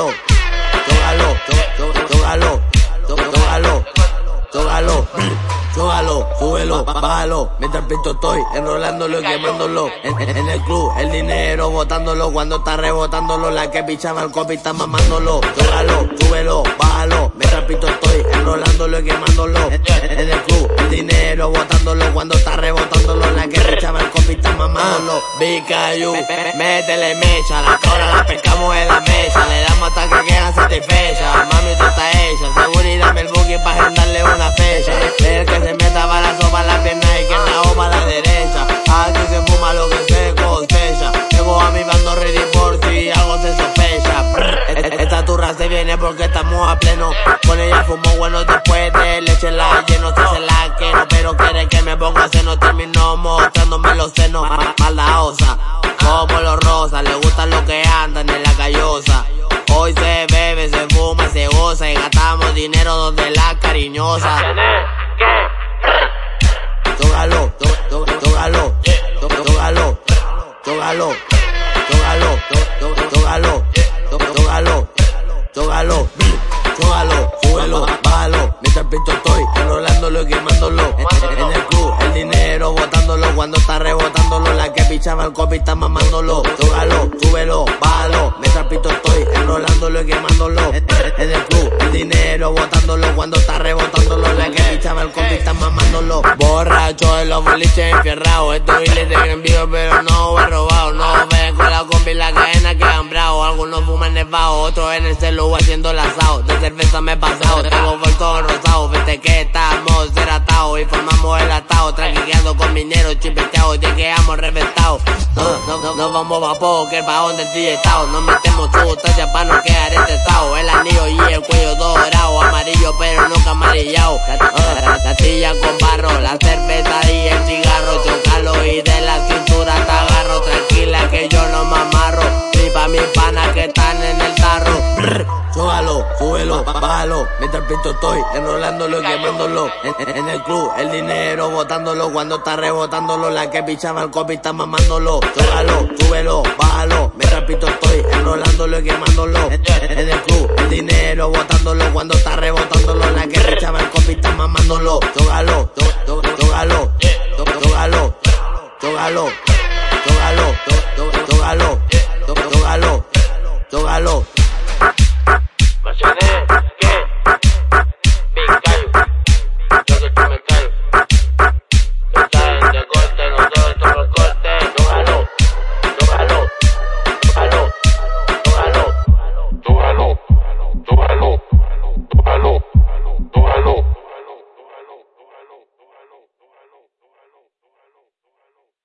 tócalo, tócalo, tócalo, tócalo, tócalo, tócalo, súbelo, bájalo, mientras pinto estoy enrolándolo y quemándolo, en, el club, el dinero botándolo, cuando está rebotándolo, la que pichaba el copy está mamándolo, tócalo, súbelo, bájalo, mientras pinto estoy enrolándolo y quemándolo, en, el club, el dinero botándolo, cuando está rebotándolo, la que pichaba el copy está mamándolo, Bicayu, métele mecha, la tora la pescamos en la mesa, hasta que quedan satisfechas, mami tú estás hecha, seguridad el booking para agendarle una fecha, el que se meta para la pierna y que la o para la derecha, aquí se fuma lo que se cosecha, llevo a mi bando ready por si algo se sospecha, esta turra se viene porque estamos a pleno, con ella fumo bueno después de leche la lleno, se se la no. Pero quiere que me ponga seno, termino mostrándome los senos, maldaosa, como los rosas, le gustan lo que andan en la callosa. Hoy se bebe, se fuma, se goza y gastamos dinero donde la cariñosa. Tócalo, tócalo, tócalo, tócalo, tócalo, tócalo, tócalo, tócalo, tócalo, súbelo, bájalo, mientras pinto estoy enrolándolo y quemándolo. Pichaba el copy está mamándolo. Tócalo, súbelo, bájalo, mientras pinto estoy enrolándolo y quemándolo. En el club, el dinero botándolo. Cuando está rebotándolo, la que pichaba el copy está mamándolo. Borracho en los boliches enfierrados, estos biles de vivo pero no he robado, no ven con la combi la cadena que han bravo, algunos fuman nevado, otros en el celu haciendo el asado, de cerveza me he pasado, tengo vuelto rosado, vete que estamos No vamos a poco, que el bajón del DJ Tao. No metemos sustancias para no quedar estresado. El anillo y el cuello dorado, amarillo pero nunca amarillado. La, con barro, la cerveza y el cigarro. carro. Brr, súbalo, súbelo, bájalo. Mientras pinto estoy enrolándolo, quemándolo. En, el club, el dinero botándolo. Cuando está rebotándolo, la que pichaba el copy está mamándolo. Súbalo, súbelo, bájalo. Mientras pinto estoy enrolándolo y quemándolo. En, el club, el dinero botándolo. Cuando está rebotándolo, la que pichaba el copy está mamándolo. Tócalo, tócalo, tócalo, tócalo, tócalo, tócalo, tócalo noche de